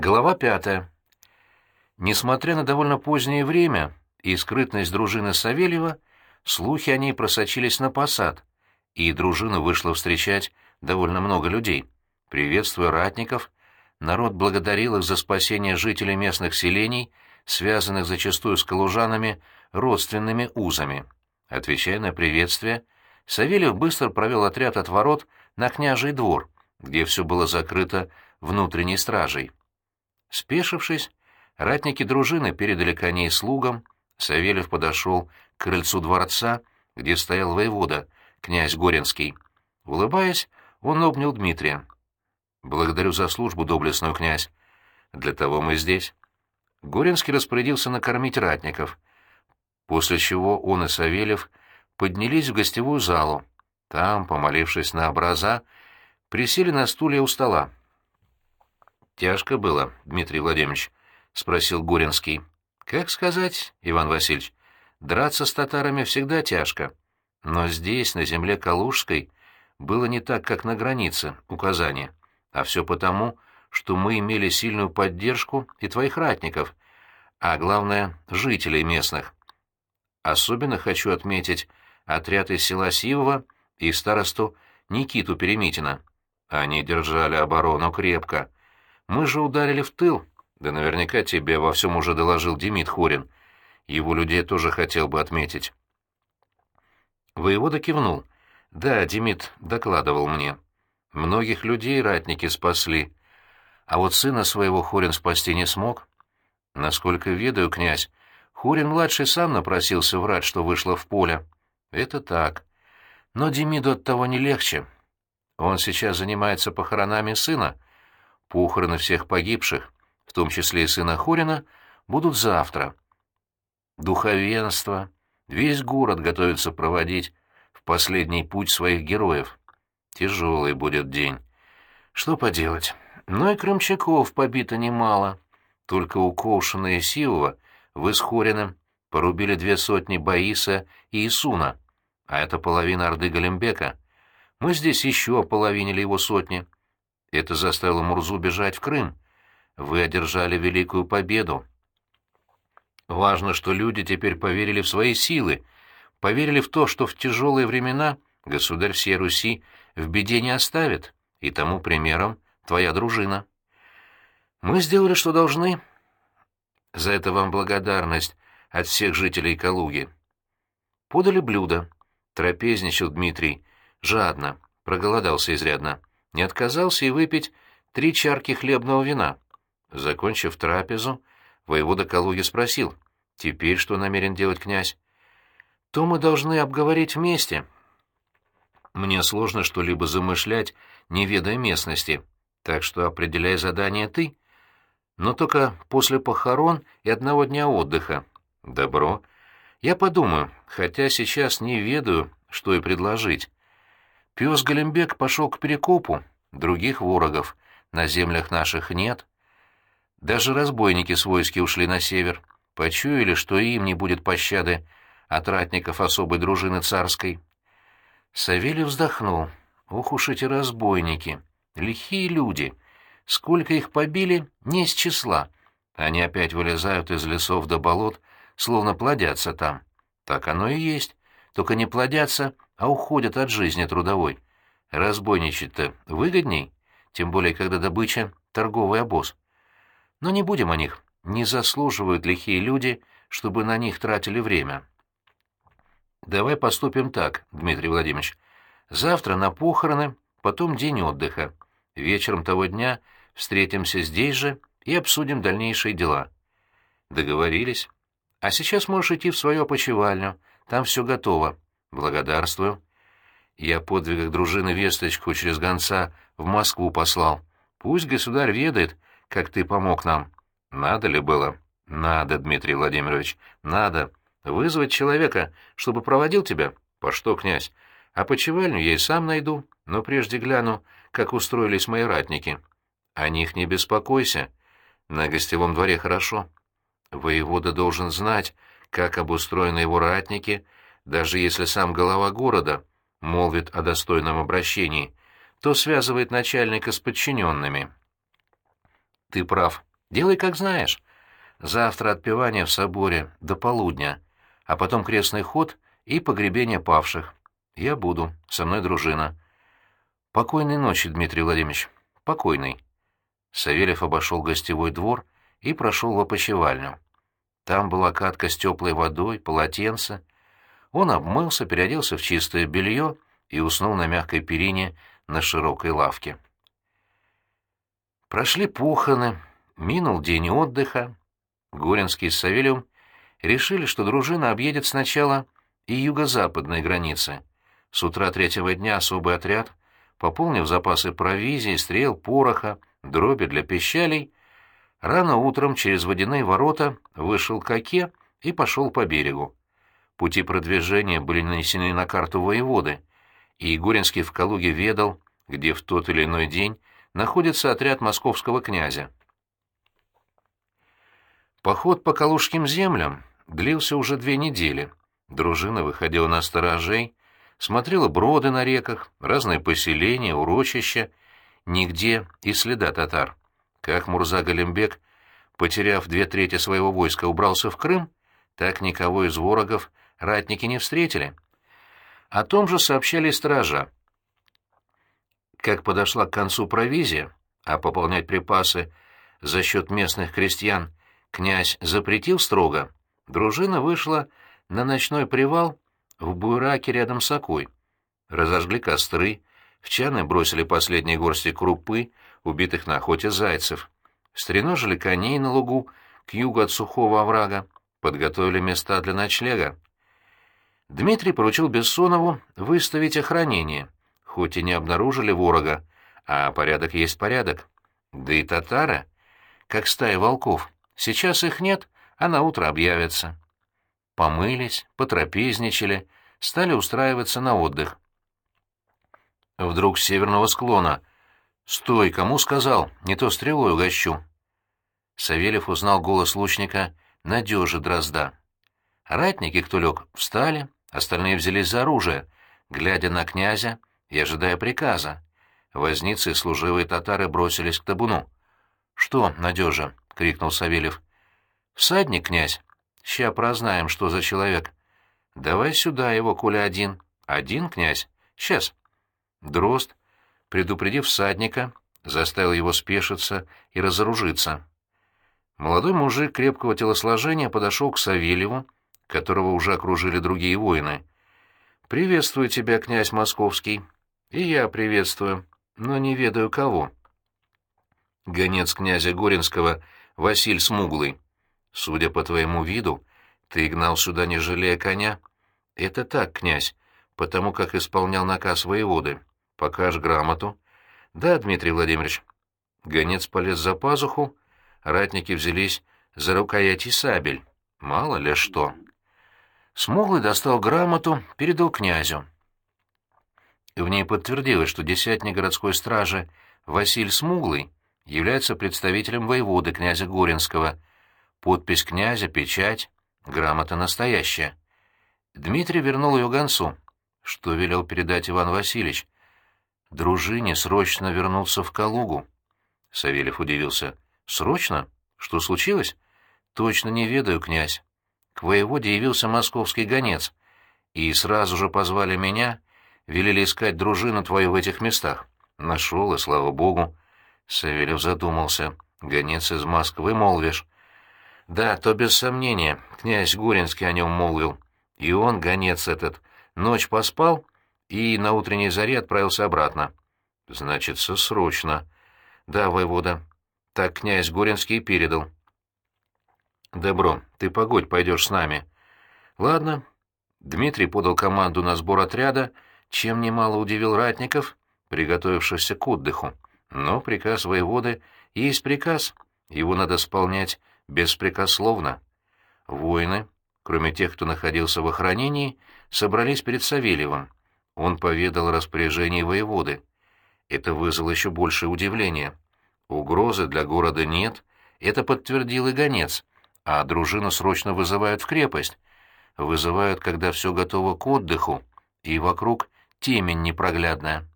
Глава пятая. Несмотря на довольно позднее время и скрытность дружины Савельева, слухи о ней просочились на посад, и дружина вышла встречать довольно много людей. Приветствуя ратников, народ благодарил их за спасение жителей местных селений, связанных зачастую с калужанами родственными узами. Отвечая на приветствие, Савельев быстро провел отряд от ворот на княжий двор, где все было закрыто внутренней стражей. Спешившись, ратники дружины передали коней слугам, Савельев подошел к крыльцу дворца, где стоял воевода, князь Горинский. Улыбаясь, он обнял Дмитрия. «Благодарю за службу, доблестную князь. Для того мы здесь». Горинский распорядился накормить ратников, после чего он и Савельев поднялись в гостевую залу. Там, помолившись на образа, присели на стулья у стола. «Тяжко было, Дмитрий Владимирович?» — спросил Горинский. «Как сказать, Иван Васильевич, драться с татарами всегда тяжко. Но здесь, на земле Калужской, было не так, как на границе, у Казани. А все потому, что мы имели сильную поддержку и твоих ратников, а главное, жителей местных. Особенно хочу отметить отряд из села Сивова и старосту Никиту Перемитина. Они держали оборону крепко, мы же ударили в тыл. Да наверняка тебе во всем уже доложил Демид Хорин. Его людей тоже хотел бы отметить. Воевода кивнул. Да, Демид докладывал мне. Многих людей ратники спасли. А вот сына своего Хорин спасти не смог. Насколько ведаю, князь, Хорин-младший сам напросился врать, что вышло в поле. Это так. Но Демиду от того не легче. Он сейчас занимается похоронами сына, Похороны всех погибших, в том числе и сына Хорина, будут завтра. Духовенство, весь город готовится проводить в последний путь своих героев. Тяжелый будет день. Что поделать? Но и крымчаков побито немало. Только у Коушина и Сиова вы с Хориным порубили две сотни Баиса и Исуна, а это половина Орды Галимбека. Мы здесь еще ополовинили его сотни. Это заставило Мурзу бежать в Крым. Вы одержали великую победу. Важно, что люди теперь поверили в свои силы, поверили в то, что в тяжелые времена государь всей Руси в беде не оставит, и тому примером твоя дружина. Мы сделали, что должны. За это вам благодарность от всех жителей Калуги. Подали блюдо. Трапезничал Дмитрий. Жадно. Проголодался изрядно не отказался и выпить три чарки хлебного вина. Закончив трапезу, воевода Калуги спросил, «Теперь что намерен делать князь?» «То мы должны обговорить вместе». «Мне сложно что-либо замышлять, не ведая местности, так что определяй задание ты. Но только после похорон и одного дня отдыха. Добро. Я подумаю, хотя сейчас не ведаю, что и предложить». Пес Голембек пошел к перекопу, других ворогов на землях наших нет. Даже разбойники свойски ушли на север, почуяли, что им не будет пощады от ратников особой дружины царской. Савелий вздохнул. Ох уж эти разбойники, лихие люди. Сколько их побили, не с числа. Они опять вылезают из лесов до болот, словно плодятся там. Так оно и есть. Только не плодятся, а уходят от жизни трудовой. Разбойничать-то выгодней, тем более, когда добыча — торговый обоз. Но не будем о них, не заслуживают лихие люди, чтобы на них тратили время. Давай поступим так, Дмитрий Владимирович. Завтра на похороны, потом день отдыха. Вечером того дня встретимся здесь же и обсудим дальнейшие дела. Договорились. А сейчас можешь идти в свою опочивальню, там все готово. Благодарствую. Я подвигах дружины весточку через гонца в Москву послал. Пусть государь ведает, как ты помог нам. Надо ли было? Надо, Дмитрий Владимирович, надо. Вызвать человека, чтобы проводил тебя? По что, князь? А почевальню я и сам найду, но прежде гляну, как устроились мои ратники. О них не беспокойся. На гостевом дворе хорошо. Воевода должен знать, как обустроены его ратники, даже если сам глава города молвит о достойном обращении, то связывает начальника с подчиненными. Ты прав, Делай, как знаешь. Завтра отпевание в соборе до полудня, а потом крестный ход и погребение павших. Я буду, со мной дружина. Покойной ночи, Дмитрий Владимирович. Покойной. Савельев обошел гостевой двор и прошел в опочивальню. Там была катка с теплой водой, полотенце. Он обмылся, переоделся в чистое белье и уснул на мягкой перине на широкой лавке. Прошли похороны, минул день отдыха. Горинский с Савельевым решили, что дружина объедет сначала и юго-западные границы. С утра третьего дня особый отряд, пополнив запасы провизии, стрел, пороха, дроби для пищалей, рано утром через водяные ворота вышел к оке и пошел по берегу. Пути продвижения были нанесены на карту воеводы, и Горинский в Калуге ведал, где в тот или иной день находится отряд московского князя. Поход по калужским землям длился уже две недели. Дружина выходила на сторожей, смотрела броды на реках, разные поселения, урочища, нигде и следа татар. Как Мурза Галимбек, потеряв две трети своего войска, убрался в Крым, так никого из ворогов ратники не встретили. О том же сообщали стража. Как подошла к концу провизия, а пополнять припасы за счет местных крестьян князь запретил строго, дружина вышла на ночной привал в буйраке рядом с Окой. Разожгли костры, в чаны бросили последние горсти крупы, убитых на охоте зайцев. Стреножили коней на лугу к югу от сухого оврага, подготовили места для ночлега. Дмитрий поручил Бессонову выставить охранение, хоть и не обнаружили ворога, а порядок есть порядок. Да и татары, как стая волков, сейчас их нет, а на утро объявятся. Помылись, потрапезничали, стали устраиваться на отдых. Вдруг с северного склона. «Стой, кому сказал? Не то стрелой угощу». Савельев узнал голос лучника Надежи Дрозда. Ратники, кто лег, встали, Остальные взялись за оружие, глядя на князя и ожидая приказа. Возницы и служивые татары бросились к табуну. «Что, Надежа?» — крикнул Савельев. «Всадник, князь. Ща прознаем, что за человек. Давай сюда его, коля один. Один, князь? Сейчас». Дрозд, предупредив всадника, заставил его спешиться и разоружиться. Молодой мужик крепкого телосложения подошел к Савельеву, которого уже окружили другие воины. «Приветствую тебя, князь Московский». «И я приветствую, но не ведаю кого». «Гонец князя Горинского, Василь Смуглый. Судя по твоему виду, ты гнал сюда, не жалея коня». «Это так, князь, потому как исполнял наказ воеводы. Покажь грамоту». «Да, Дмитрий Владимирович». Гонец полез за пазуху, ратники взялись за рукояти сабель. Мало ли что. Смуглый достал грамоту, передал князю. В ней подтвердилось, что десятник городской стражи Василь Смуглый является представителем воеводы князя Горинского. Подпись князя, печать, грамота настоящая. Дмитрий вернул ее гонцу, что велел передать Иван Васильевич. Дружине срочно вернулся в Калугу. Савельев удивился. «Срочно? Что случилось?» «Точно не ведаю, князь к воеводе явился московский гонец, и сразу же позвали меня, велели искать дружину твою в этих местах. Нашел, и слава богу. Савельев задумался. Гонец из Москвы, молвишь? Да, то без сомнения, князь Гуринский о нем молвил. И он, гонец этот, ночь поспал и на утренней заре отправился обратно. Значится, срочно. Да, воевода. Так князь Горинский передал. «Добро, ты погодь, пойдешь с нами». «Ладно». Дмитрий подал команду на сбор отряда, чем немало удивил ратников, приготовившихся к отдыху. Но приказ воеводы есть приказ, его надо исполнять беспрекословно. Воины, кроме тех, кто находился в охранении, собрались перед Савельевым. Он поведал о распоряжении воеводы. Это вызвало еще большее удивление. Угрозы для города нет, это подтвердил и гонец а дружину срочно вызывают в крепость. Вызывают, когда все готово к отдыху, и вокруг темень непроглядная.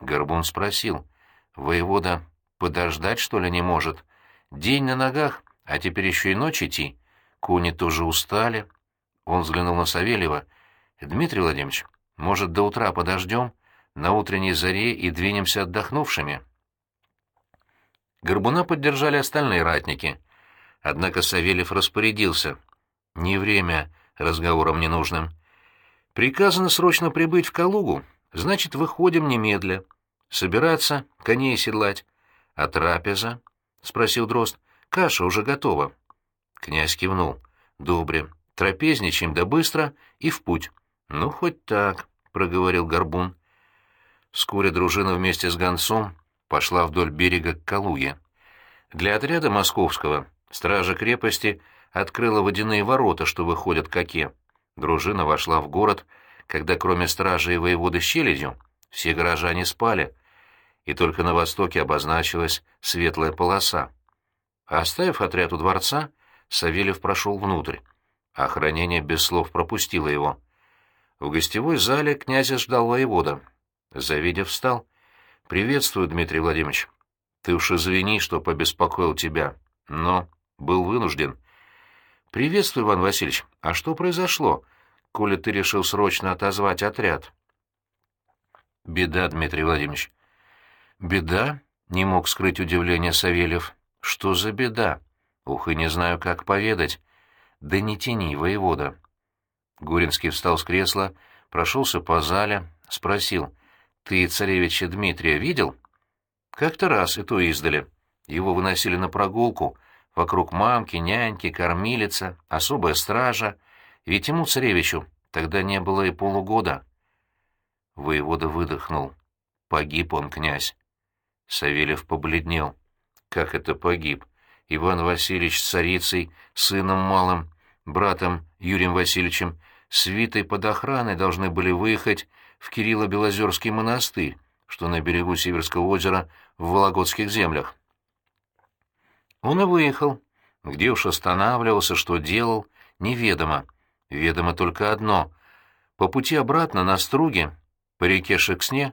Горбун спросил, воевода подождать, что ли, не может? День на ногах, а теперь еще и ночь идти. Кони тоже устали. Он взглянул на Савельева. «Дмитрий Владимирович, может, до утра подождем? На утренней заре и двинемся отдохнувшими?» Горбуна поддержали остальные ратники. Однако Савельев распорядился. «Не время разговором ненужным. Приказано срочно прибыть в Калугу, значит, выходим немедля. Собираться, коней седлать. А трапеза?» — спросил Дрозд. «Каша уже готова». Князь кивнул. «Добре. Трапезничаем да быстро и в путь». «Ну, хоть так», — проговорил Горбун. Вскоре дружина вместе с гонцом пошла вдоль берега к Калуге. Для отряда московского стража крепости открыла водяные ворота, что выходят к оке. Дружина вошла в город, когда кроме стражи и воеводы Щеледью все горожане спали, и только на востоке обозначилась светлая полоса. Оставив отряд у дворца, Савельев прошел внутрь. Охранение без слов пропустило его. В гостевой зале князя ждал воевода. Завидев, встал. «Приветствую, Дмитрий Владимирович. Ты уж извини, что побеспокоил тебя, но был вынужден». «Приветствую, Иван Васильевич. А что произошло, коли ты решил срочно отозвать отряд?» «Беда, Дмитрий Владимирович». «Беда?» — не мог скрыть удивление Савельев. «Что за беда? Ух, и не знаю, как поведать. Да не тяни, воевода». Гуринский встал с кресла, прошелся по зале, спросил. «Ты царевича Дмитрия видел?» «Как-то раз, и то издали. Его выносили на прогулку, Вокруг мамки, няньки, кормилица, особая стража. Ведь ему, царевичу, тогда не было и полугода. Воевода выдохнул. Погиб он, князь. Савельев побледнел. Как это погиб? Иван Васильевич с царицей, сыном малым, братом Юрием Васильевичем, свитой под охраной должны были выехать в Кирилло-Белозерский монастырь, что на берегу Северского озера в Вологодских землях. Он и выехал. Где уж останавливался, что делал, неведомо. Ведомо только одно. По пути обратно на струге, по реке Шексне,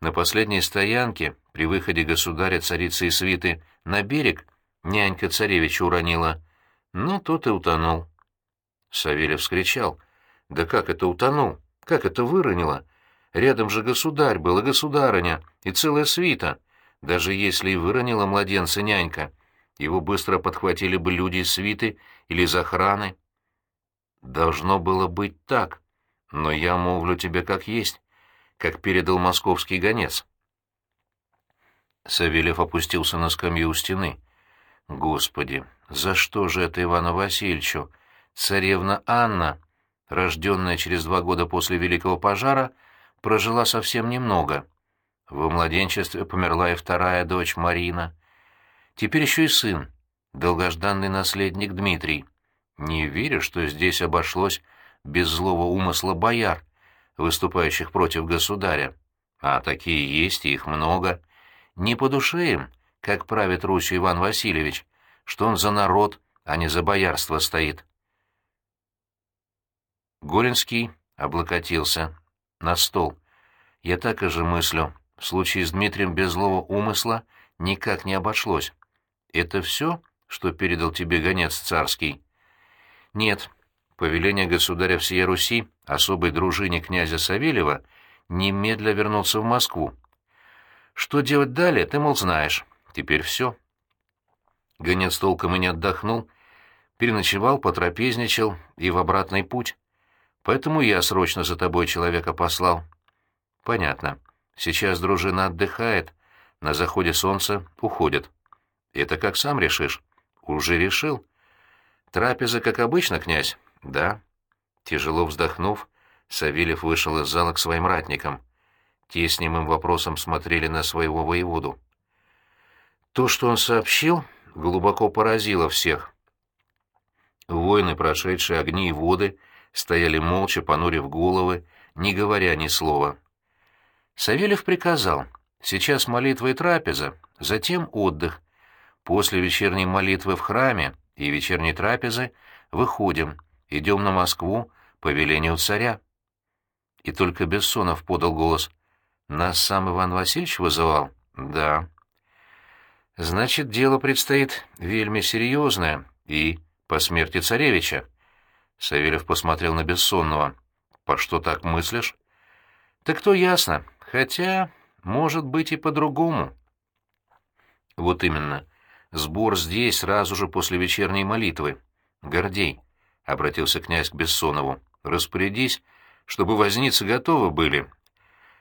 на последней стоянке, при выходе государя, царицы и свиты, на берег, нянька царевича уронила. Ну, тот и утонул. Савельев вскричал. «Да как это утонул? Как это выронило? Рядом же государь был, и государыня, и целая свита. Даже если и выронила младенца нянька, его быстро подхватили бы люди из свиты или из охраны. Должно было быть так, но я мовлю тебе как есть, как передал московский гонец. Савельев опустился на скамью у стены. Господи, за что же это Ивану Васильевичу? Царевна Анна, рожденная через два года после Великого пожара, прожила совсем немного. Во младенчестве померла и вторая дочь Марина. Теперь еще и сын, долгожданный наследник Дмитрий. Не верю, что здесь обошлось без злого умысла бояр, выступающих против государя. А такие есть, и их много. Не по душе им, как правит Русью Иван Васильевич, что он за народ, а не за боярство стоит. Горинский облокотился на стол. Я так и же мыслю, в случае с Дмитрием без злого умысла никак не обошлось. Это все, что передал тебе гонец царский? Нет. Повеление государя всей Руси, особой дружине князя Савельева, немедля вернулся в Москву. Что делать далее, ты, мол, знаешь. Теперь все. Гонец толком и не отдохнул, переночевал, потрапезничал и в обратный путь. Поэтому я срочно за тобой человека послал. Понятно. Сейчас дружина отдыхает, на заходе солнца уходит. Это как сам решишь. Уже решил. Трапеза, как обычно, князь? Да. Тяжело вздохнув, Савельев вышел из зала к своим ратникам. Те с немым вопросом смотрели на своего воеводу. То, что он сообщил, глубоко поразило всех. Воины, прошедшие огни и воды, стояли молча, понурив головы, не говоря ни слова. Савельев приказал, сейчас молитва и трапеза, затем отдых, После вечерней молитвы в храме и вечерней трапезы выходим, идем на Москву по велению царя. И только Бессонов подал голос. Нас сам Иван Васильевич вызывал? Да. Значит, дело предстоит вельми серьезное и по смерти царевича. Савельев посмотрел на Бессонного. «По что так мыслишь?» «Так то ясно. Хотя, может быть, и по-другому». «Вот именно. Сбор здесь сразу же после вечерней молитвы. Гордей», — обратился князь к Бессонову, — «распорядись, чтобы возницы готовы были.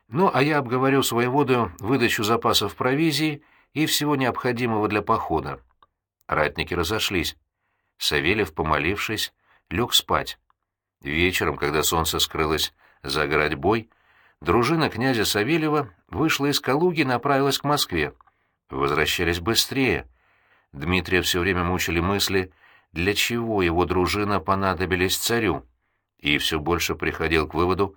Ну, а я обговорю с воеводою выдачу запасов провизии и всего необходимого для похода. Ратники разошлись. Савельев, помолившись, лег спать. Вечером, когда солнце скрылось за городьбой, дружина князя Савельева вышла из Калуги и направилась к Москве. Возвращались быстрее. Дмитрия все время мучили мысли, для чего его дружина понадобились царю, и все больше приходил к выводу,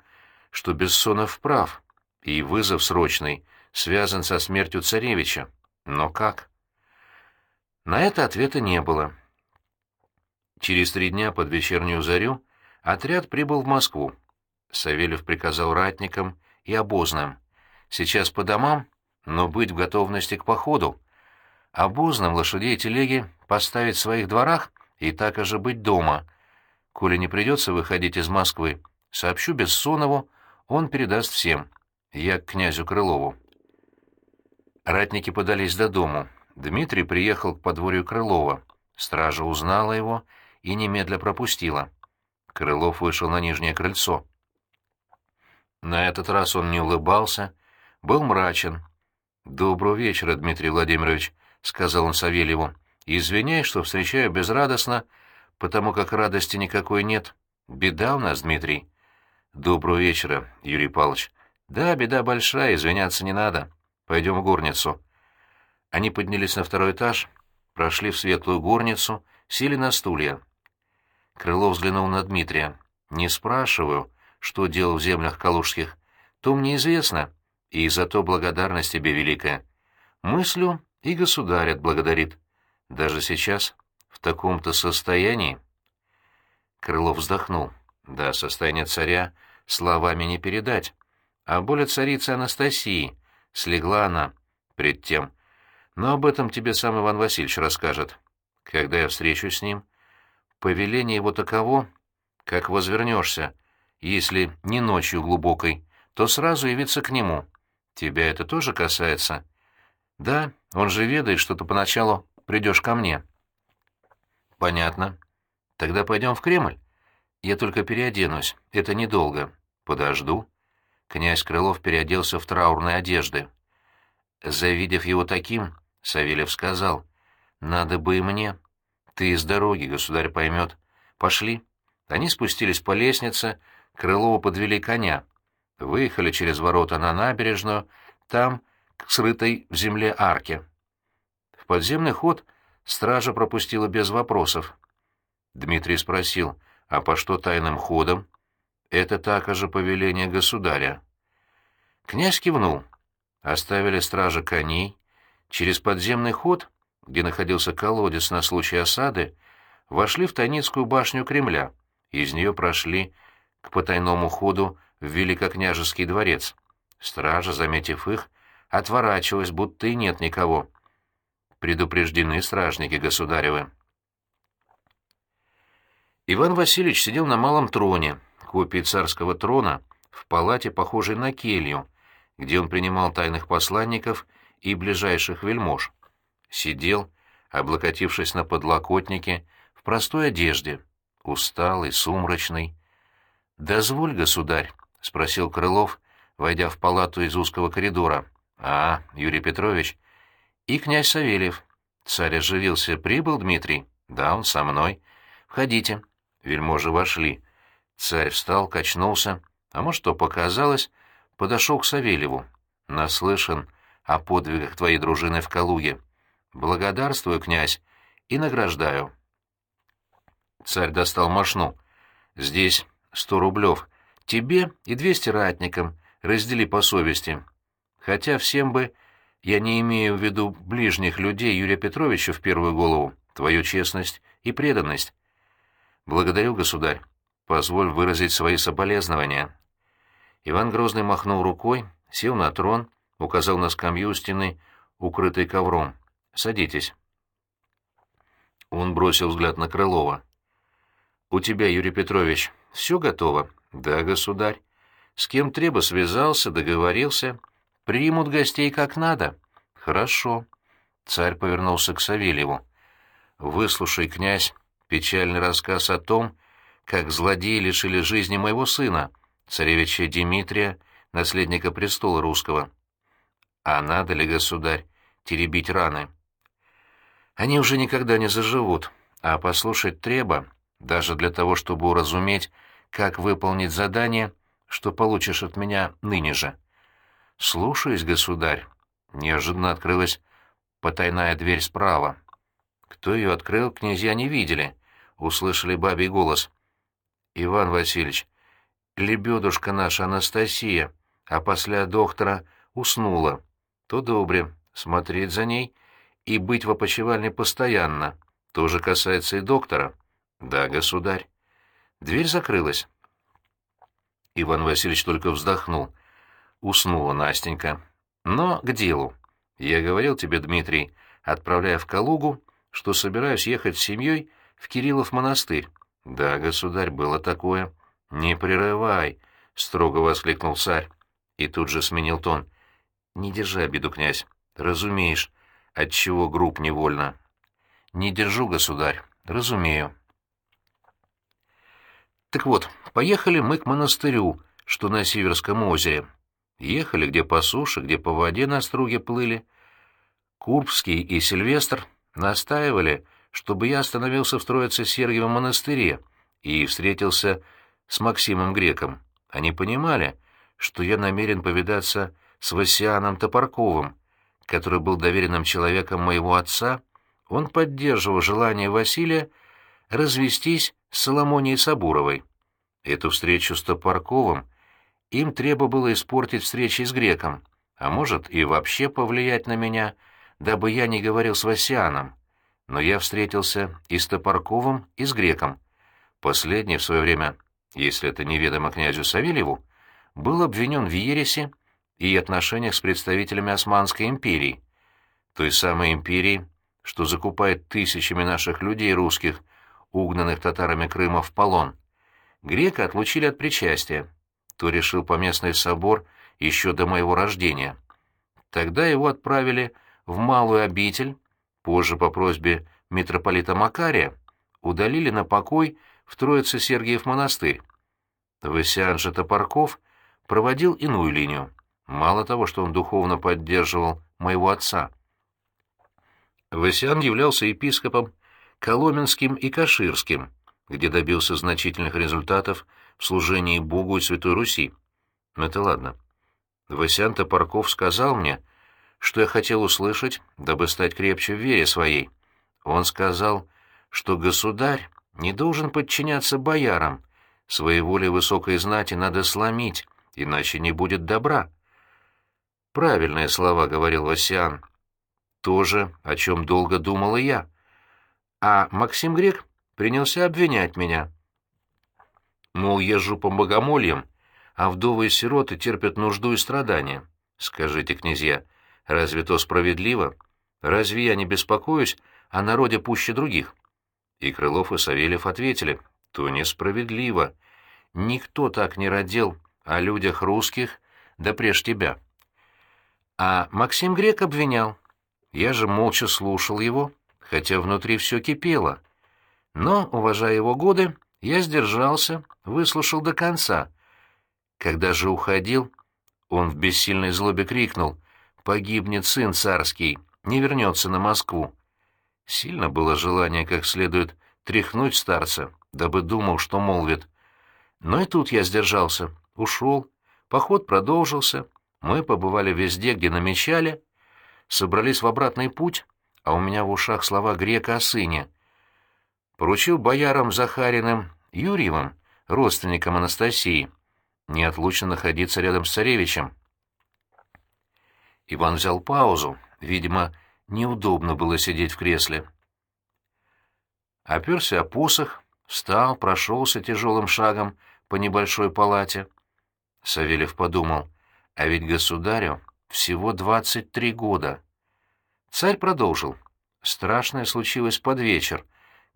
что Бессонов прав, и вызов срочный связан со смертью царевича. Но как? На это ответа не было. Через три дня под вечернюю зарю отряд прибыл в Москву. Савельев приказал ратникам и обозным. Сейчас по домам, но быть в готовности к походу. Обозным лошадей и телеги поставить в своих дворах и так же быть дома. Коли не придется выходить из Москвы, сообщу Бессонову, он передаст всем. Я к князю Крылову. Ратники подались до дому. Дмитрий приехал к подворью Крылова. Стража узнала его и немедля пропустила. Крылов вышел на нижнее крыльцо. На этот раз он не улыбался, был мрачен. «Доброго вечера, Дмитрий Владимирович», — сказал он Савельеву. «Извиняй, что встречаю безрадостно, потому как радости никакой нет. Беда у нас, Дмитрий». «Доброго вечера, Юрий Павлович». «Да, беда большая, извиняться не надо». Пойдем в горницу». Они поднялись на второй этаж, прошли в светлую горницу, сели на стулья. Крылов взглянул на Дмитрия. «Не спрашиваю, что делал в землях калужских. То мне известно, и за то благодарность тебе великая. Мыслю и государь отблагодарит. Даже сейчас, в таком-то состоянии...» Крылов вздохнул. «Да, состояние царя словами не передать. А более царицы Анастасии, Слегла она пред тем. Но об этом тебе сам Иван Васильевич расскажет. Когда я встречусь с ним, повеление его таково, как возвернешься, если не ночью глубокой, то сразу явиться к нему. Тебя это тоже касается? Да, он же ведает, что ты поначалу придешь ко мне. Понятно. Тогда пойдем в Кремль. Я только переоденусь, это недолго. Подожду. Князь Крылов переоделся в траурные одежды. Завидев его таким, Савельев сказал, «Надо бы и мне. Ты из дороги, государь поймет. Пошли». Они спустились по лестнице, Крылова подвели коня. Выехали через ворота на набережную, там, к срытой в земле арке. В подземный ход стража пропустила без вопросов. Дмитрий спросил, а по что тайным ходом? Это так же повеление государя. Князь кивнул. Оставили стража коней. Через подземный ход, где находился колодец на случай осады, вошли в Тайницкую башню Кремля. Из нее прошли к потайному ходу в Великокняжеский дворец. Стража, заметив их, отворачивалась, будто и нет никого. Предупреждены стражники государевы. Иван Васильевич сидел на малом троне, копии царского трона в палате, похожей на келью, где он принимал тайных посланников и ближайших вельмож. Сидел, облокотившись на подлокотнике, в простой одежде, усталый, сумрачный. «Дозволь, государь», — спросил Крылов, войдя в палату из узкого коридора. «А, Юрий Петрович». «И князь Савельев». Царь оживился. «Прибыл, Дмитрий?» «Да, он со мной». «Входите». Вельможи вошли. Царь встал, качнулся, а может, что показалось, подошел к Савельеву. Наслышан о подвигах твоей дружины в Калуге. Благодарствую, князь, и награждаю. Царь достал мошну. Здесь сто рублев. Тебе и двести ратникам. Раздели по совести. Хотя всем бы... Я не имею в виду ближних людей Юрия Петровича в первую голову, твою честность и преданность. Благодарю, государь. Позволь выразить свои соболезнования». Иван Грозный махнул рукой, сел на трон, указал на скамью у стены, укрытой ковром. Садитесь». Он бросил взгляд на Крылова. «У тебя, Юрий Петрович, все готово?» «Да, государь. С кем треба связался, договорился. Примут гостей как надо». «Хорошо». Царь повернулся к Савельеву. «Выслушай, князь, печальный рассказ о том, как злодеи лишили жизни моего сына, царевича Дмитрия, наследника престола русского. А надо ли, государь, теребить раны? Они уже никогда не заживут, а послушать треба, даже для того, чтобы уразуметь, как выполнить задание, что получишь от меня ныне же. Слушаюсь, государь. Неожиданно открылась потайная дверь справа. Кто ее открыл, князья не видели. Услышали бабий голос. «Иван Васильевич, лебедушка наша Анастасия, а после доктора уснула. То добре, смотреть за ней и быть в опочивальне постоянно. Тоже касается и доктора». «Да, государь». Дверь закрылась. Иван Васильевич только вздохнул. Уснула Настенька. Но к делу. Я говорил тебе, Дмитрий, отправляя в Калугу, что собираюсь ехать с семьей в Кириллов монастырь. Да, государь, было такое. Не прерывай, строго воскликнул царь. И тут же сменил тон. Не держи обиду, князь. Разумеешь, отчего групп невольно. Не держу, государь. Разумею. Так вот, поехали мы к монастырю, что на Северском озере. Ехали где по суше, где по воде на струге плыли. Курбский и Сильвестр настаивали, чтобы я остановился в Троице-Сергиевом монастыре и встретился с Максимом Греком. Они понимали, что я намерен повидаться с Васианом Топорковым, который был доверенным человеком моего отца, он поддерживал желание Василия развестись с Соломонией Сабуровой. Эту встречу с Топорковым им треба было испортить встречи с греком, а может и вообще повлиять на меня, дабы я не говорил с Васианом. Но я встретился и с Топорковым, и с греком. Последний в свое время, если это неведомо князю Савельеву, был обвинен в ересе и отношениях с представителями Османской империи, той самой империи, что закупает тысячами наших людей русских, угнанных татарами Крыма в полон. Грека отлучили от причастия, то решил поместный собор еще до моего рождения. Тогда его отправили в малую обитель, позже по просьбе митрополита Макария удалили на покой в Троице-Сергиев монастырь. Васян же Топорков проводил иную линию. Мало того, что он духовно поддерживал моего отца. Васян являлся епископом Коломенским и Каширским, где добился значительных результатов в служении Богу и Святой Руси. Но это ладно. Васян Топорков сказал мне, что я хотел услышать, дабы стать крепче в вере своей. Он сказал, что государь не должен подчиняться боярам, своей волей высокой знати надо сломить, иначе не будет добра. Правильные слова, — говорил Васян. То же, о чем долго думал и я. А Максим Грек принялся обвинять меня. Мол, езжу по богомольям, а вдовы и сироты терпят нужду и страдания. Скажите, князья, разве то справедливо? Разве я не беспокоюсь о народе пуще других? И Крылов и Савельев ответили, то несправедливо. Никто так не родил о людях русских, да прежде тебя. А Максим Грек обвинял. Я же молча слушал его, хотя внутри все кипело. Но, уважая его годы, я сдержался, выслушал до конца. Когда же уходил, он в бессильной злобе крикнул «Погибнет сын царский, не вернется на Москву». Сильно было желание как следует тряхнуть старца, дабы думал, что молвит. Но и тут я сдержался, ушел. Поход продолжился, мы побывали везде, где намечали, собрались в обратный путь, а у меня в ушах слова грека о сыне — поручил боярам Захариным Юрьевым, родственникам Анастасии, неотлучно находиться рядом с царевичем. Иван взял паузу, видимо, неудобно было сидеть в кресле. Оперся о посох, встал, прошелся тяжелым шагом по небольшой палате. Савельев подумал, а ведь государю всего двадцать три года. Царь продолжил. Страшное случилось под вечер,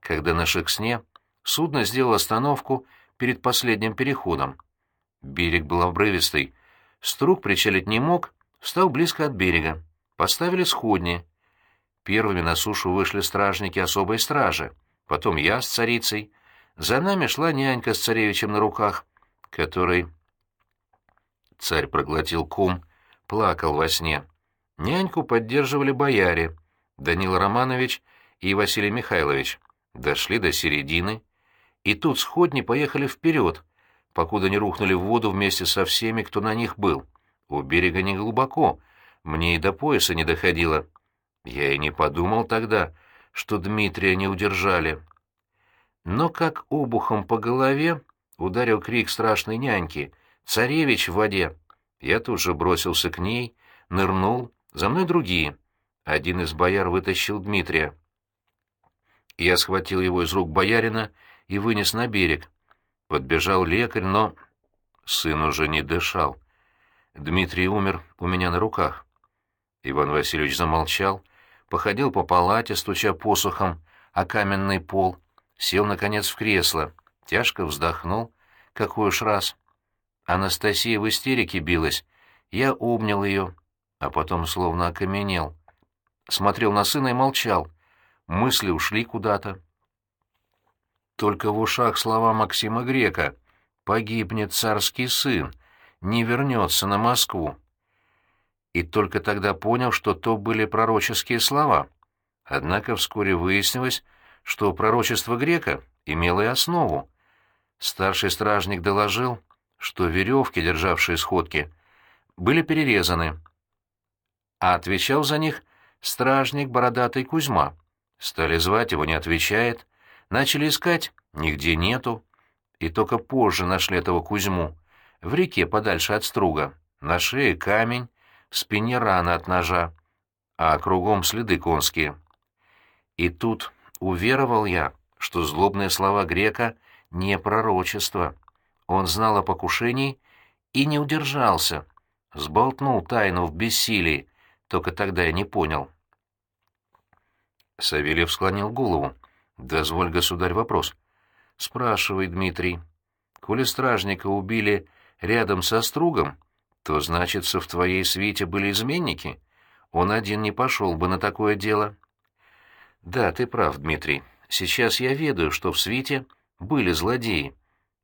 когда на Шексне судно сделало остановку перед последним переходом. Берег был обрывистый, струк причалить не мог, встал близко от берега. Поставили сходни. Первыми на сушу вышли стражники особой стражи, потом я с царицей. За нами шла нянька с царевичем на руках, который... Царь проглотил кум, плакал во сне. Няньку поддерживали бояре, Данил Романович и Василий Михайлович. Дошли до середины, и тут сходни поехали вперед, покуда не рухнули в воду вместе со всеми, кто на них был. У берега не глубоко, мне и до пояса не доходило. Я и не подумал тогда, что Дмитрия не удержали. Но как обухом по голове ударил крик страшной няньки «Царевич в воде!» Я тут же бросился к ней, нырнул, за мной другие. Один из бояр вытащил Дмитрия. Я схватил его из рук боярина и вынес на берег. Подбежал лекарь, но... Сын уже не дышал. Дмитрий умер у меня на руках. Иван Васильевич замолчал, походил по палате, стуча посохом о каменный пол, сел, наконец, в кресло, тяжко вздохнул, какой уж раз. Анастасия в истерике билась, я обнял ее, а потом словно окаменел. Смотрел на сына и молчал мысли ушли куда-то. Только в ушах слова Максима Грека «Погибнет царский сын, не вернется на Москву». И только тогда понял, что то были пророческие слова. Однако вскоре выяснилось, что пророчество Грека имело и основу. Старший стражник доложил, что веревки, державшие сходки, были перерезаны, а отвечал за них стражник бородатый Кузьма. Стали звать, его не отвечает. Начали искать, нигде нету. И только позже нашли этого Кузьму. В реке подальше от струга. На шее камень, в спине рана от ножа, а кругом следы конские. И тут уверовал я, что злобные слова грека — не пророчество. Он знал о покушении и не удержался. Сболтнул тайну в бессилии, только тогда я не понял. Савельев склонил голову. «Дозволь, государь, вопрос». «Спрашивай, Дмитрий. Коли стражника убили рядом со стругом, то, значится, в твоей свите были изменники? Он один не пошел бы на такое дело». «Да, ты прав, Дмитрий. Сейчас я ведаю, что в свите были злодеи.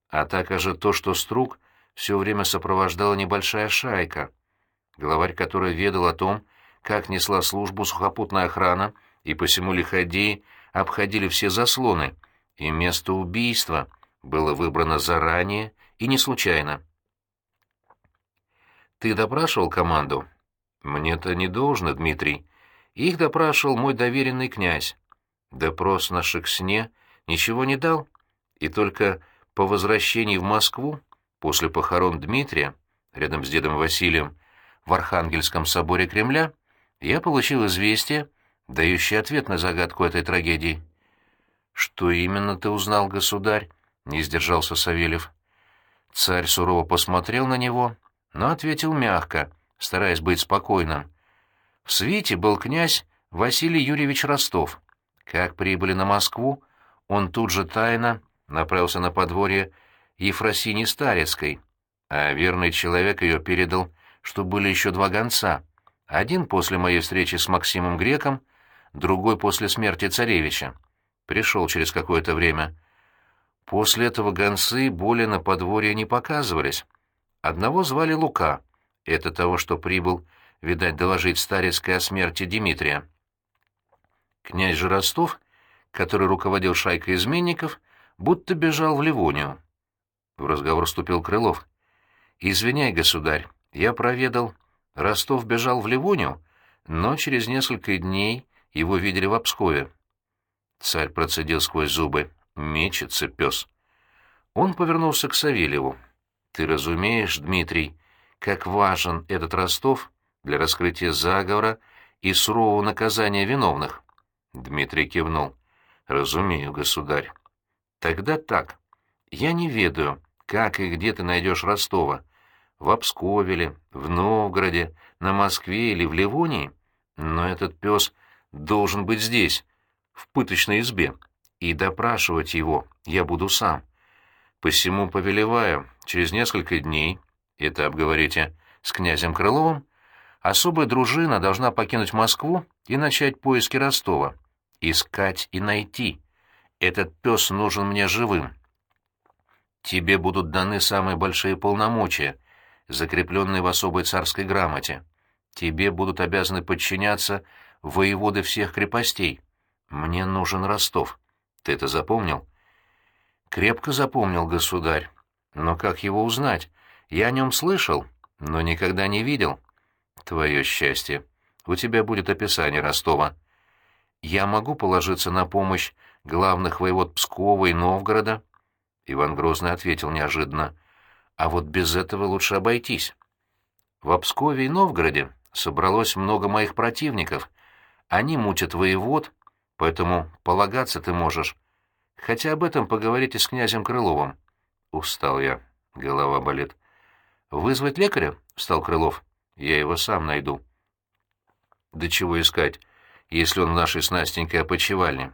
А так же то, что струг все время сопровождала небольшая шайка, главарь которой ведал о том, как несла службу сухопутная охрана, и посему лиходеи обходили все заслоны, и место убийства было выбрано заранее и не случайно. «Ты допрашивал команду?» «Мне-то не должно, Дмитрий. Их допрашивал мой доверенный князь. Допрос на Шексне ничего не дал, и только по возвращении в Москву, после похорон Дмитрия, рядом с дедом Василием, в Архангельском соборе Кремля, я получил известие, дающий ответ на загадку этой трагедии. «Что именно ты узнал, государь?» — не сдержался Савельев. Царь сурово посмотрел на него, но ответил мягко, стараясь быть спокойным. В свите был князь Василий Юрьевич Ростов. Как прибыли на Москву, он тут же тайно направился на подворье Ефросини Старецкой, а верный человек ее передал, что были еще два гонца. Один после моей встречи с Максимом Греком, другой после смерти царевича. Пришел через какое-то время. После этого гонцы более на подворье не показывались. Одного звали Лука, это того, что прибыл, видать, доложить Старецкой о смерти Дмитрия. Князь же Ростов, который руководил шайкой изменников, будто бежал в Ливонию. В разговор вступил Крылов. «Извиняй, государь, я проведал. Ростов бежал в Ливонию, но через несколько дней его видели в Обскове. Царь процедил сквозь зубы. Мечется пес. Он повернулся к Савельеву. «Ты разумеешь, Дмитрий, как важен этот Ростов для раскрытия заговора и сурового наказания виновных?» Дмитрий кивнул. «Разумею, государь». «Тогда так. Я не ведаю, как и где ты найдешь Ростова. В Обскове ли, в Новгороде, на Москве или в Ливонии, но этот пес должен быть здесь, в пыточной избе, и допрашивать его я буду сам. Посему повелеваю, через несколько дней, это обговорите с князем Крыловым, особая дружина должна покинуть Москву и начать поиски Ростова. Искать и найти. Этот пес нужен мне живым. Тебе будут даны самые большие полномочия, закрепленные в особой царской грамоте. Тебе будут обязаны подчиняться воеводы всех крепостей. Мне нужен Ростов. Ты это запомнил? Крепко запомнил, государь. Но как его узнать? Я о нем слышал, но никогда не видел. Твое счастье. У тебя будет описание Ростова. Я могу положиться на помощь главных воевод Пскова и Новгорода? Иван Грозный ответил неожиданно. А вот без этого лучше обойтись. В Пскове и Новгороде собралось много моих противников. Они мутят воевод, поэтому полагаться ты можешь. Хотя об этом поговорите с князем Крыловым. Устал я, голова болит. Вызвать лекаря? — встал Крылов. Я его сам найду. Да чего искать, если он в нашей с Настенькой опочивальне?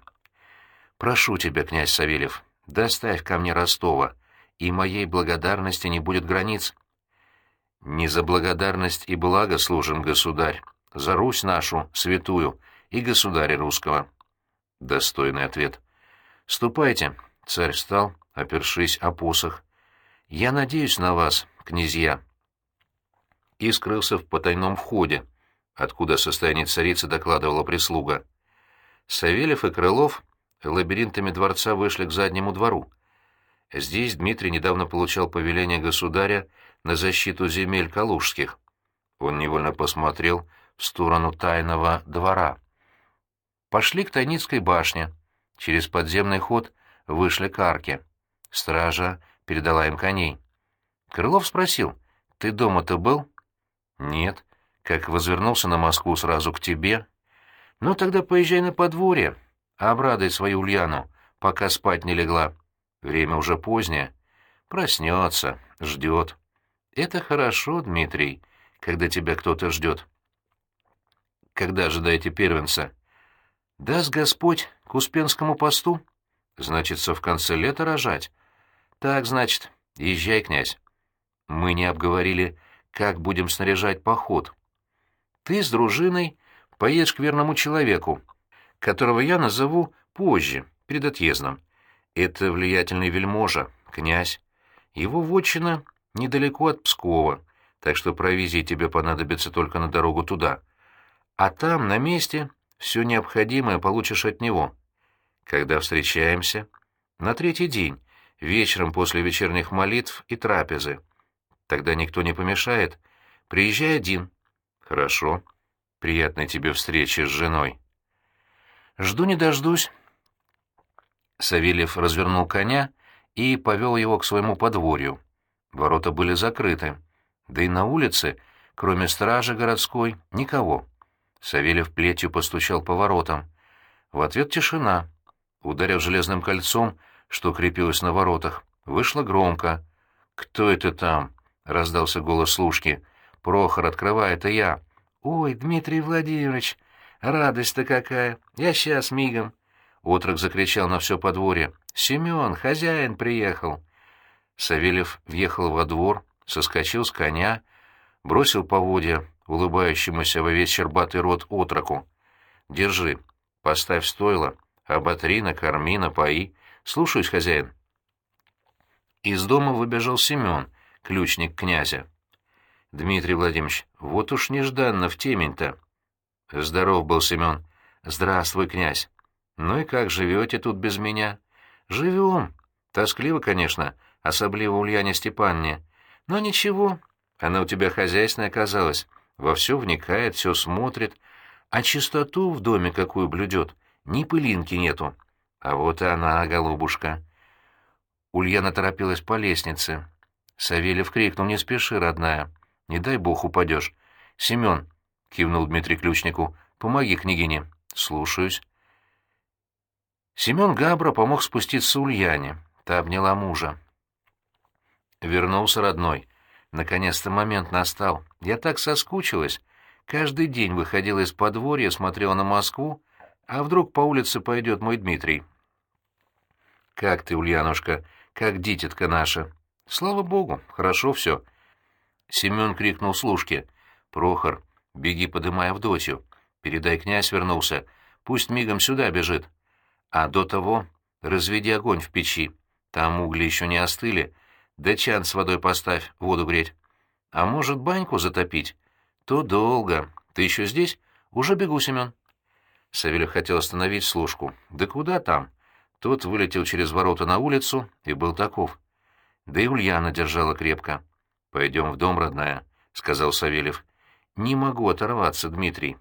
Прошу тебя, князь Савельев, доставь ко мне Ростова, и моей благодарности не будет границ. Не за благодарность и благо служим, государь, за Русь нашу, святую, и государя русского. Достойный ответ. Ступайте, царь встал, опершись о посох. Я надеюсь на вас, князья. И скрылся в потайном входе, откуда состояние царицы докладывала прислуга. Савельев и Крылов лабиринтами дворца вышли к заднему двору. Здесь Дмитрий недавно получал повеление государя на защиту земель калужских. Он невольно посмотрел в сторону тайного двора. Пошли к Тайницкой башне. Через подземный ход вышли к арке. Стража передала им коней. Крылов спросил, «Ты дома-то был?» «Нет. Как возвернулся на Москву сразу к тебе?» «Ну, тогда поезжай на подворье, обрадай свою Ульяну, пока спать не легла. Время уже позднее. Проснется, ждет. Это хорошо, Дмитрий, когда тебя кто-то ждет. Когда ожидаете первенца? Даст Господь к Успенскому посту? Значится, в конце лета рожать. Так, значит, езжай, князь. Мы не обговорили, как будем снаряжать поход. Ты с дружиной поедешь к верному человеку, которого я назову позже, перед отъездом. Это влиятельный вельможа, князь. Его вотчина недалеко от Пскова, так что провизии тебе понадобится только на дорогу туда. А там, на месте, все необходимое получишь от него. Когда встречаемся? На третий день, вечером после вечерних молитв и трапезы. Тогда никто не помешает. Приезжай один. Хорошо. Приятной тебе встречи с женой. Жду не дождусь. Савельев развернул коня и повел его к своему подворью. Ворота были закрыты, да и на улице, кроме стражи городской, никого. Савельев плетью постучал по воротам. В ответ тишина. Ударив железным кольцом, что крепилось на воротах, вышло громко. «Кто это там?» — раздался голос служки. «Прохор, открывай, это я». «Ой, Дмитрий Владимирович, радость-то какая! Я сейчас мигом». Отрок закричал на все подворье. «Семен, хозяин приехал!» Савельев въехал во двор, соскочил с коня, бросил поводья улыбающемуся во весь щербатый рот отроку. «Держи, поставь стойло, оботри, накорми, напои. Слушаюсь, хозяин». Из дома выбежал Семен, ключник князя. «Дмитрий Владимирович, вот уж нежданно в темень-то». Здоров был Семен. «Здравствуй, князь. «Ну и как живете тут без меня?» «Живем. Тоскливо, конечно, особливо Ульяне Степанне. Но ничего, она у тебя хозяйственная оказалась, во все вникает, все смотрит, а чистоту в доме какую блюдет, ни пылинки нету. А вот и она, голубушка». Ульяна торопилась по лестнице. Савельев крикнул, «Не спеши, родная, не дай бог упадешь». «Семен», — кивнул Дмитрий Ключнику, — «помоги княгине». «Слушаюсь». Семен Габра помог спуститься Ульяне. Та обняла мужа. Вернулся родной. Наконец-то момент настал. Я так соскучилась. Каждый день выходила из подворья, смотрела на Москву, А вдруг по улице пойдет мой Дмитрий? Как ты, Ульянушка, как дитятка наша? Слава богу, хорошо все. Семен крикнул служке. Прохор, беги, подымай Авдотью. Передай, князь вернулся. Пусть мигом сюда бежит. А до того разведи огонь в печи. Там угли еще не остыли. Да чан с водой поставь, воду греть. А может, баньку затопить? То долго. Ты еще здесь? Уже бегу, Семен. Савельев хотел остановить служку. Да куда там? Тот вылетел через ворота на улицу и был таков. Да и Ульяна держала крепко. «Пойдем в дом, родная», — сказал Савельев. «Не могу оторваться, Дмитрий».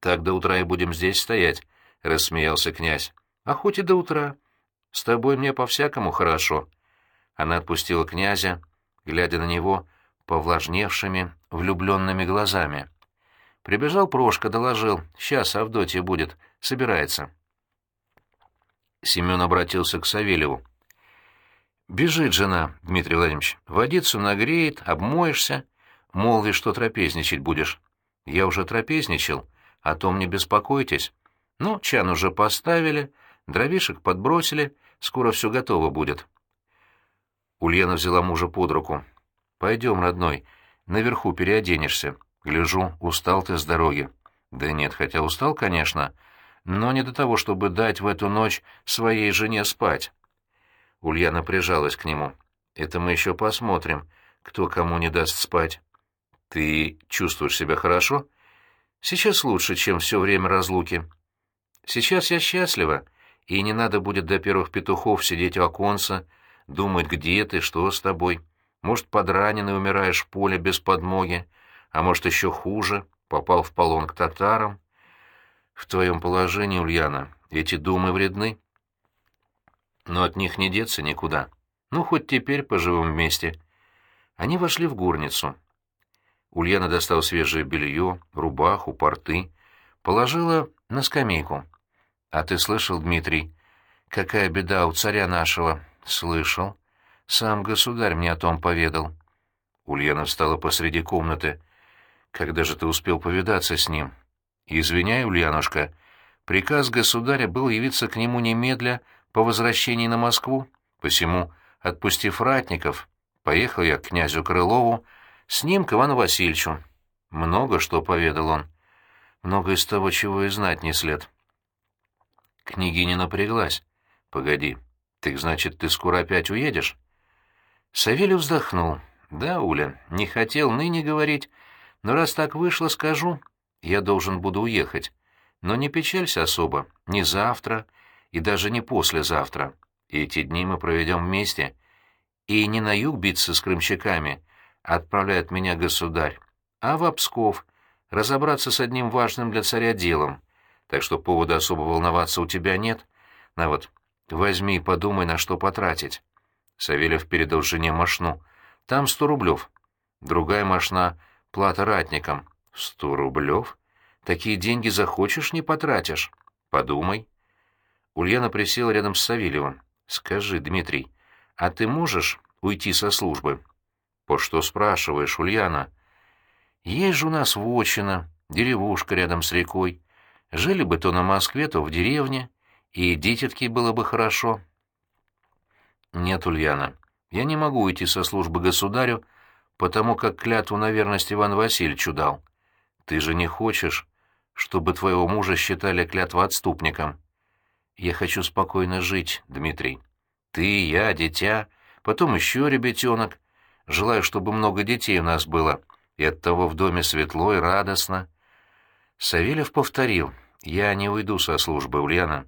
«Так до утра и будем здесь стоять», — рассмеялся князь. «А хоть и до утра. С тобой мне по-всякому хорошо». Она отпустила князя, глядя на него повлажневшими, влюбленными глазами. Прибежал Прошка, доложил. «Сейчас Авдотья будет. Собирается». Семен обратился к Савельеву. «Бежит жена, Дмитрий Владимирович. Водицу нагреет, обмоешься. Молви, что трапезничать будешь. Я уже трапезничал, о том не беспокойтесь. Ну, чан уже поставили, дровишек подбросили, скоро все готово будет». Ульяна взяла мужа под руку. «Пойдем, родной, наверху переоденешься. Гляжу, устал ты с дороги». «Да нет, хотя устал, конечно, но не до того, чтобы дать в эту ночь своей жене спать». Ульяна прижалась к нему. «Это мы еще посмотрим, кто кому не даст спать». «Ты чувствуешь себя хорошо?» «Сейчас лучше, чем все время разлуки. Сейчас я счастлива, и не надо будет до первых петухов сидеть у оконца, думать, где ты, что с тобой. Может, подраненный умираешь в поле без подмоги, а может, еще хуже, попал в полон к татарам. В твоем положении, Ульяна, эти думы вредны. Но от них не деться никуда. Ну, хоть теперь поживем вместе. Они вошли в горницу. Ульяна достала свежее белье, рубаху, порты, положила на скамейку. — А ты слышал, Дмитрий, какая беда у царя нашего? — Слышал. Сам государь мне о том поведал. Ульяна встала посреди комнаты. Когда же ты успел повидаться с ним? Извиняй, Ульянушка, приказ государя был явиться к нему немедля по возвращении на Москву, посему, отпустив ратников, поехал я к князю Крылову, с ним к Ивану Васильевичу. Много что поведал он. Много из того, чего и знать не след. Княгиня напряглась. «Погоди, так значит, ты скоро опять уедешь?» Савелий вздохнул. «Да, Уля, не хотел ныне говорить, но раз так вышло, скажу. Я должен буду уехать. Но не печалься особо, не завтра и даже не послезавтра. Эти дни мы проведем вместе. И не на юг биться с крымщиками, отправляет меня государь, а в Псков, разобраться с одним важным для царя делом. Так что повода особо волноваться у тебя нет. На вот, возьми и подумай, на что потратить. Савельев передал жене мошну. Там сто рублев. Другая мошна — плата ратникам. Сто рублев? Такие деньги захочешь, не потратишь. Подумай. Ульяна присела рядом с Савельевым. Скажи, Дмитрий, а ты можешь уйти со службы? По что спрашиваешь, Ульяна? Есть же у нас вотчина, деревушка рядом с рекой. Жили бы то на Москве, то в деревне, и дитятки было бы хорошо. Нет, Ульяна, я не могу уйти со службы государю, потому как клятву на верность Иван Васильевичу дал. Ты же не хочешь, чтобы твоего мужа считали клятвоотступником. Я хочу спокойно жить, Дмитрий. Ты, я, дитя, потом еще ребятенок. Желаю, чтобы много детей у нас было, и оттого в доме светло и радостно. Савельев повторил, я не уйду со службы, Ульяна,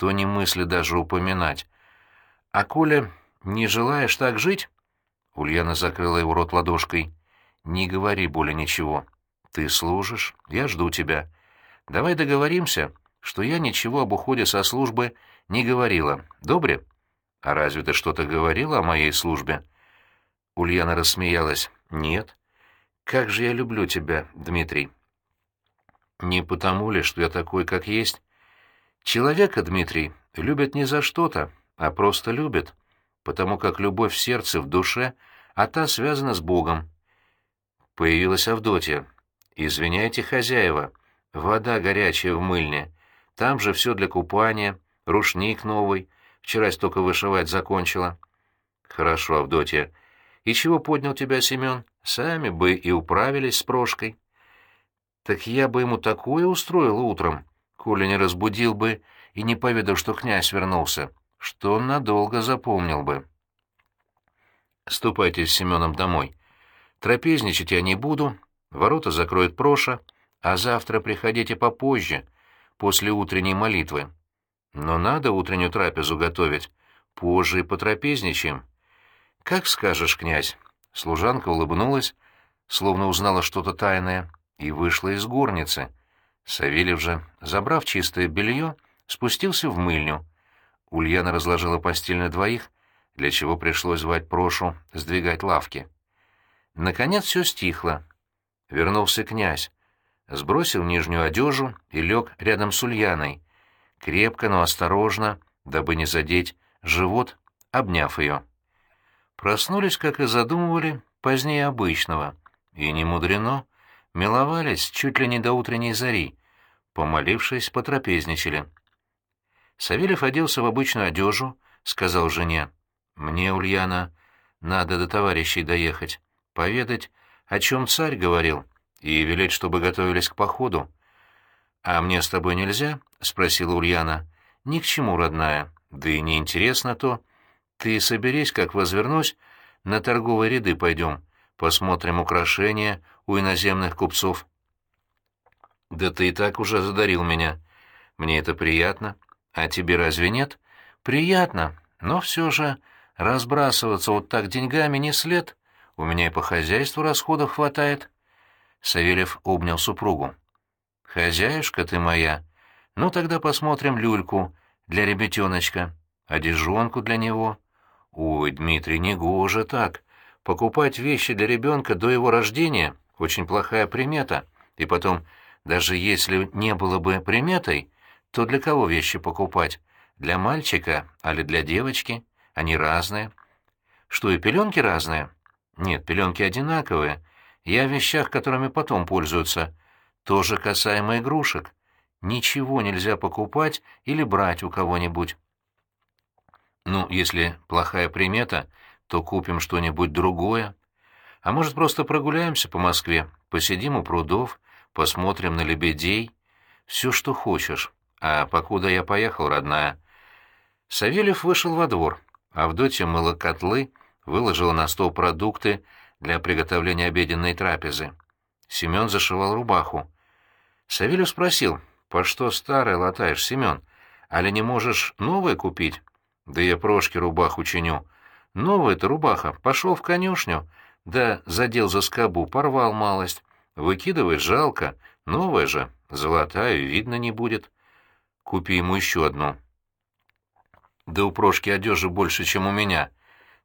то не мысли даже упоминать. А Коля, не желаешь так жить? Ульяна закрыла его рот ладошкой. Не говори более ничего. Ты служишь, я жду тебя. Давай договоримся, что я ничего об уходе со службы не говорила. Добре? А разве ты что-то говорила о моей службе? Ульяна рассмеялась. Нет. Как же я люблю тебя, Дмитрий. Не потому ли, что я такой, как есть? Человека, Дмитрий, любят не за что-то, а просто любят, потому как любовь в сердце, в душе, а та связана с Богом. Появилась Авдотья. «Извиняйте, хозяева, Вода горячая в мыльне. Там же все для купания, рушник новый. Вчера только вышивать закончила. Хорошо, Авдотья. И чего поднял тебя Семен? Сами бы и управились с Прошкой. Так я бы ему такое устроил утром, коли не разбудил бы и не поведал, что князь вернулся, что он надолго запомнил бы. Ступайте с Семеном домой. Трапезничать я не буду, ворота закроет Проша, а завтра приходите попозже, после утренней молитвы. Но надо утреннюю трапезу готовить, позже и потрапезничаем. Как скажешь, князь. Служанка улыбнулась, словно узнала что-то тайное, и вышла из горницы. Савельев же, забрав чистое белье, спустился в мыльню. Ульяна разложила постель на двоих, для чего пришлось звать Прошу сдвигать лавки. Наконец все стихло. Вернулся князь. Сбросил нижнюю одежу и лег рядом с Ульяной. Крепко, но осторожно, дабы не задеть живот, обняв ее. Проснулись, как и задумывали, позднее обычного. И не мудрено. Миловались чуть ли не до утренней зари. Помолившись, потрапезничали. Савельев оделся в обычную одежу, сказал жене. «Мне, Ульяна, надо до товарищей доехать, поведать, о чем царь говорил, и велеть, чтобы готовились к походу». «А мне с тобой нельзя?» — спросила Ульяна. «Ни к чему, родная. Да и неинтересно то. Ты соберись, как возвернусь, на торговые ряды пойдем, посмотрим украшения у иноземных купцов. Да ты и так уже задарил меня. Мне это приятно. А тебе разве нет? Приятно, но все же разбрасываться вот так деньгами не след. У меня и по хозяйству расходов хватает. Савельев обнял супругу. «Хозяюшка ты моя. Ну, тогда посмотрим люльку для ребятеночка, одежонку для него». «Ой, Дмитрий, не гоже так. Покупать вещи для ребенка до его рождения — очень плохая примета. И потом, даже если не было бы приметой, то для кого вещи покупать? Для мальчика, или для девочки? Они разные. Что, и пеленки разные? Нет, пеленки одинаковые. Я в вещах, которыми потом пользуются. Тоже касаемо игрушек. Ничего нельзя покупать или брать у кого-нибудь. Ну, если плохая примета, то купим что-нибудь другое. А может, просто прогуляемся по Москве, посидим у прудов, посмотрим на лебедей. Все, что хочешь. А покуда я поехал, родная. Савельев вышел во двор. Авдотья мыла котлы, выложила на стол продукты для приготовления обеденной трапезы. Семен зашивал рубаху. Савельев спросил, «По что старое латаешь, Семен? Али не можешь новое купить?» Да я Прошке рубаху чиню. Новая-то рубаха. Пошел в конюшню. Да задел за скобу, порвал малость. Выкидывать жалко. Новая же. Золотая, видно не будет. Купи ему еще одну. Да у Прошки одежи больше, чем у меня.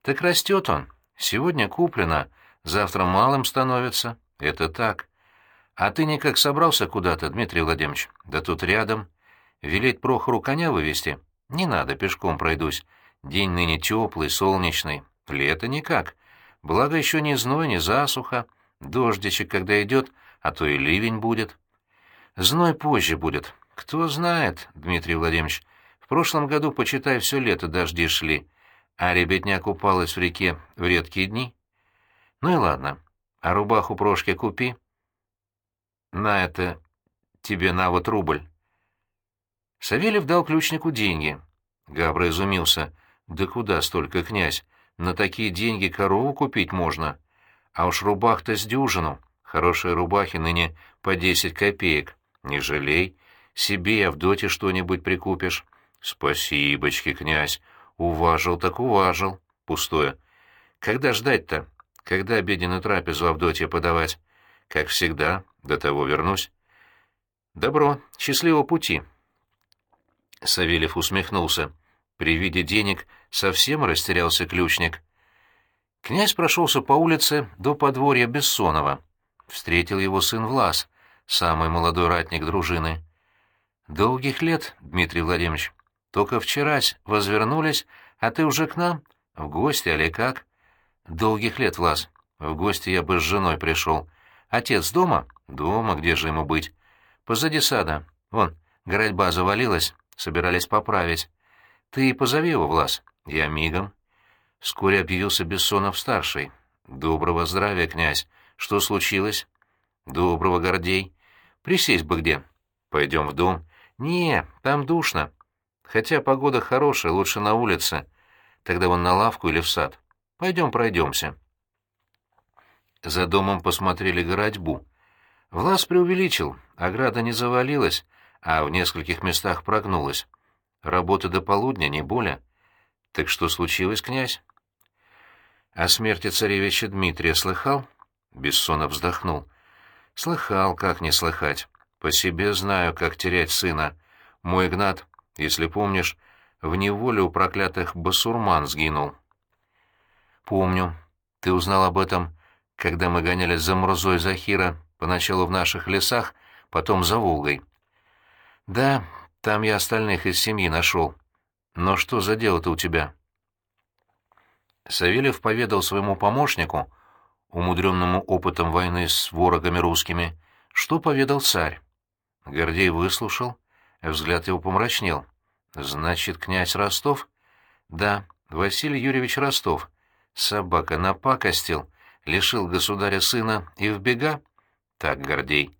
Так растет он. Сегодня куплено, завтра малым становится. Это так. А ты никак собрался куда-то, Дмитрий Владимирович? Да тут рядом. Велеть Прохору коня вывести? Не надо, пешком пройдусь. День ныне теплый, солнечный. Лето никак. Благо еще не зной, не засуха. Дождичек, когда идет, а то и ливень будет. Зной позже будет. Кто знает, Дмитрий Владимирович. В прошлом году, почитай, все лето дожди шли, а ребятня купалась в реке в редкие дни. Ну и ладно. А рубаху Прошке купи. На это тебе на вот рубль. Савельев дал ключнику деньги. Габра изумился. «Да куда столько, князь? На такие деньги корову купить можно. А уж рубах-то с дюжину. Хорошие рубахи ныне по десять копеек. Не жалей. Себе и Авдоте что-нибудь прикупишь». «Спасибочки, князь. Уважил так уважил. Пустое. Когда ждать-то? Когда обеденную трапезу Авдотья подавать? Как всегда, до того вернусь». «Добро. Счастливого пути». Савельев усмехнулся. При виде денег совсем растерялся ключник. Князь прошелся по улице до подворья Бессонова. Встретил его сын Влас, самый молодой ратник дружины. «Долгих лет, Дмитрий Владимирович. Только вчерась возвернулись, а ты уже к нам? В гости, али как?» «Долгих лет, Влас. В гости я бы с женой пришел. Отец дома? Дома, где же ему быть? позади сада. Вон, городьба завалилась, собирались поправить. Ты позови его, Влас. Я мигом. Вскоре объявился Бессонов-старший. «Доброго здравия, князь. Что случилось?» «Доброго, Гордей. Присесть бы где?» «Пойдем в дом». «Не, там душно. Хотя погода хорошая, лучше на улице. Тогда вон на лавку или в сад. Пойдем пройдемся». За домом посмотрели городьбу. Влас преувеличил, ограда не завалилась, а в нескольких местах прогнулась. Работа до полудня, не более. Так что случилось, князь? О смерти царевича Дмитрия слыхал? Бессонов вздохнул. Слыхал, как не слыхать. По себе знаю, как терять сына. Мой Игнат, если помнишь, в неволе у проклятых басурман сгинул. Помню. Ты узнал об этом, когда мы гонялись за Мурзой Захира, поначалу в наших лесах, потом за Волгой. Да, там я остальных из семьи нашел. Но что за дело-то у тебя? Савельев поведал своему помощнику, умудренному опытом войны с ворогами русскими, что поведал царь. Гордей выслушал, взгляд его помрачнел. «Значит, князь Ростов?» «Да, Василий Юрьевич Ростов. Собака напакостил, лишил государя сына и в бега?» «Так, Гордей.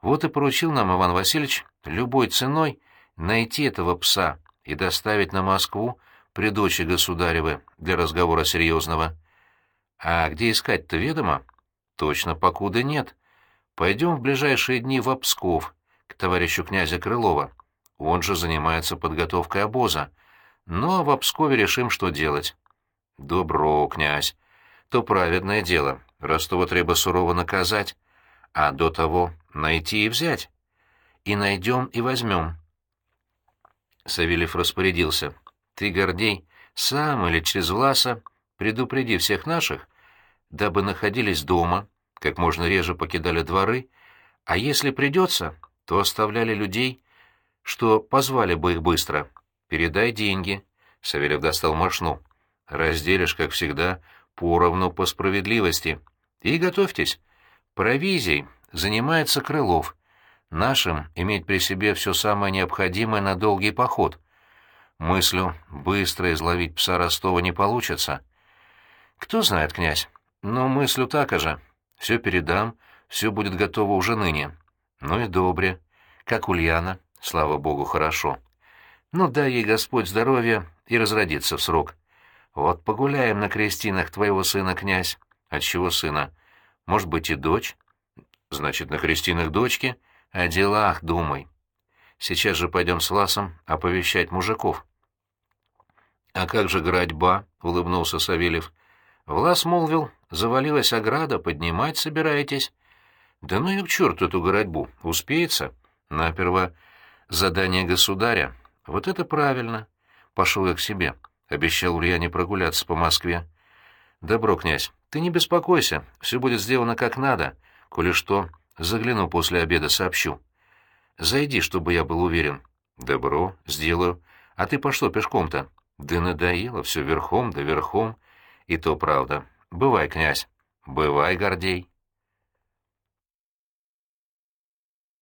Вот и поручил нам Иван Васильевич любой ценой найти этого пса и доставить на Москву при дочи государевы для разговора серьезного. А где искать-то ведомо? Точно, покуда нет. Пойдем в ближайшие дни в Псков, к товарищу князя Крылова. Он же занимается подготовкой обоза. А в Пскове решим, что делать. Добро, князь. То праведное дело. Ростова треба сурово наказать. А до того найти и взять. И найдем, и возьмем. Савельев распорядился. Ты, Гордей, сам или через Власа предупреди всех наших, дабы находились дома, как можно реже покидали дворы, а если придется, то оставляли людей, что позвали бы их быстро. Передай деньги. Савельев достал мошну. Разделишь, как всегда, поровну по справедливости. И готовьтесь. Провизией занимается Крылов. Нашим иметь при себе все самое необходимое на долгий поход. Мыслю быстро изловить пса Ростова не получится. Кто знает, князь, но мыслю так же. Все передам, все будет готово уже ныне. Ну и добре. Как Ульяна, слава богу, хорошо. Ну, дай ей Господь здоровья и разродиться в срок. Вот погуляем на крестинах твоего сына, князь. Отчего сына? Может быть, и дочь? Значит, на крестинах дочки? О делах думай. Сейчас же пойдем с Ласом оповещать мужиков. «А как же градьба?» — улыбнулся Савельев. Влас молвил, завалилась ограда, поднимать собираетесь. Да ну и к черту эту городьбу, успеется. Наперво задание государя. Вот это правильно. Пошел я к себе. Обещал Ульяне прогуляться по Москве. Добро, князь, ты не беспокойся, все будет сделано как надо. Коли что, загляну после обеда, сообщу. Зайди, чтобы я был уверен. Добро, сделаю. А ты по что пешком-то? Да надоело все верхом да верхом. И то правда. Бывай, князь. Бывай, Гордей.